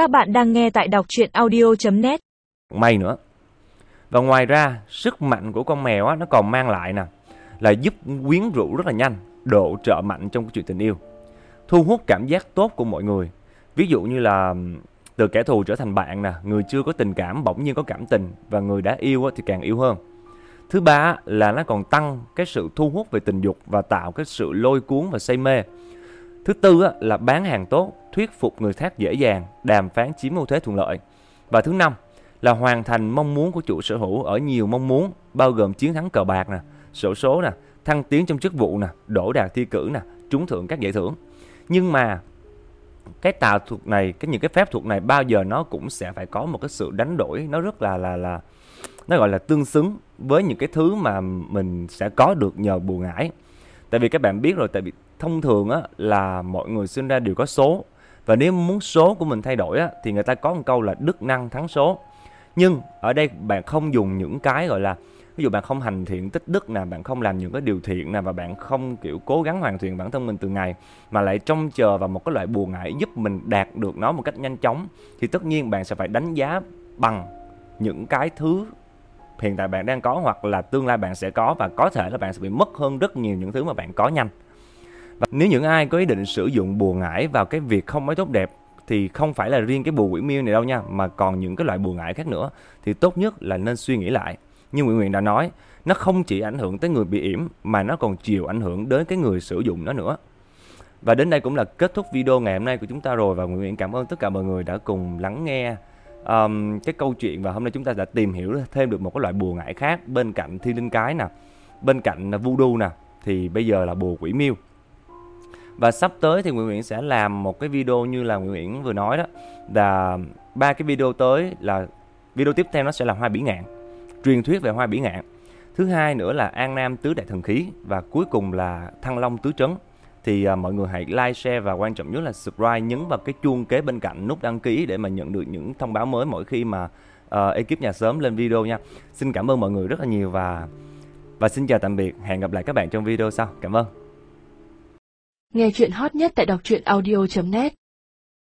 Các bạn đang nghe tại đọc truyện audio.net may nữa. Và ngoài ra sức mạnh của con mèo á, nó còn mang lại nè là giúp quyến rũ rất là nhanh độ trợ mạnh trong cái chuyện tình yêu. Thu hút cảm giác tốt của mọi người. Ví dụ như là từ kẻ thù trở thành bạn nè người chưa có tình cảm bỗng nhiên có cảm tình và người đã yêu á, thì càng yêu hơn. Thứ ba là nó còn tăng cái sự thu hút về tình dục và tạo cái sự lôi cuốn và say mê thứ tư á, là bán hàng tốt thuyết phục người khác dễ dàng đàm phán chiếm ưu thế thuận lợi. Và thứ năm là hoàn thành mong muốn của chủ sở hữu ở nhiều mong muốn bao gồm chiến thắng cờ bạc nè sổ số nè thăng tiến trong chức vụ nè đổ đạt thi cử nè trúng thưởng các giải thưởng. Nhưng mà cái tà thuật này cái những cái phép thuật này bao giờ nó cũng sẽ phải có một cái sự đánh đổi nó rất là là là nó gọi là tương xứng với những cái thứ mà mình sẽ có được nhờ bùa ngải tại vì các bạn biết rồi, tại vì thông thường á, là mọi người sinh ra đều có số. Và nếu muốn số của mình thay đổi á, thì người ta có một câu là đức năng thắng số. Nhưng ở đây bạn không dùng những cái gọi là, ví dụ bạn không hành thiện tích đức nè, bạn không làm những cái điều thiện nè, và bạn không, kiểu, cố gắng hoàn thiện bản thân mình từ ngày, mà lại trông chờ vào một cái loại buồn ngại giúp mình đạt được nó một cách nhanh chóng, thì tất nhiên bạn sẽ phải đánh giá bằng những cái thứ hiện tại bạn đang có hoặc là tương lai bạn sẽ có và có thể là bạn sẽ bị mất hơn rất nhiều những thứ mà bạn có nhanh. Và nếu những ai có ý định sử dụng bùa ngải vào cái việc không mấy tốt đẹp thì không phải là riêng cái bùa quỷ miêu này đâu nha, mà còn những cái loại bùa ngải khác nữa, thì tốt nhất là nên suy nghĩ lại. Như Nguyễn Nguyện đã nói, nó không chỉ ảnh hưởng tới người bị yểm, mà nó còn chiều ảnh hưởng đến cái người sử dụng nó nữa. Và đến đây cũng là kết thúc video ngày hôm nay của chúng ta rồi, và Nguyễn Nguyện cảm ơn tất cả mọi người đã cùng lắng nghe um, cái câu chuyện và hôm nay chúng ta đã tìm hiểu thêm được một cái loại bùa ngải khác bên cạnh thiên linh cái nè bên cạnh voodoo nè thì bây giờ là bùa quỷ miêu. Và sắp tới thì Nguyễn Nguyễn sẽ làm một cái video như là Nguyễn Nguyễn vừa nói đó là ba cái video tới là video tiếp theo nó sẽ là hoa bỉ ngạn truyền thuyết về hoa bỉ ngạn. Thứ hai nữa là an nam tứ đại thần khí và cuối cùng là thăng long tứ trấn thì à, mọi người hãy like share và quan trọng nhất là subscribe nhấn vào cái chuông kế bên cạnh nút đăng ký để mà nhận được những thông báo mới mỗi khi mà uh, ekip nhà sớm lên video nha. Xin cảm ơn mọi người rất là nhiều và và xin chào tạm biệt. Hẹn gặp lại các bạn trong video sau. Cảm ơn. Nghe chuyện hot nhất tại đọc truyện audio.net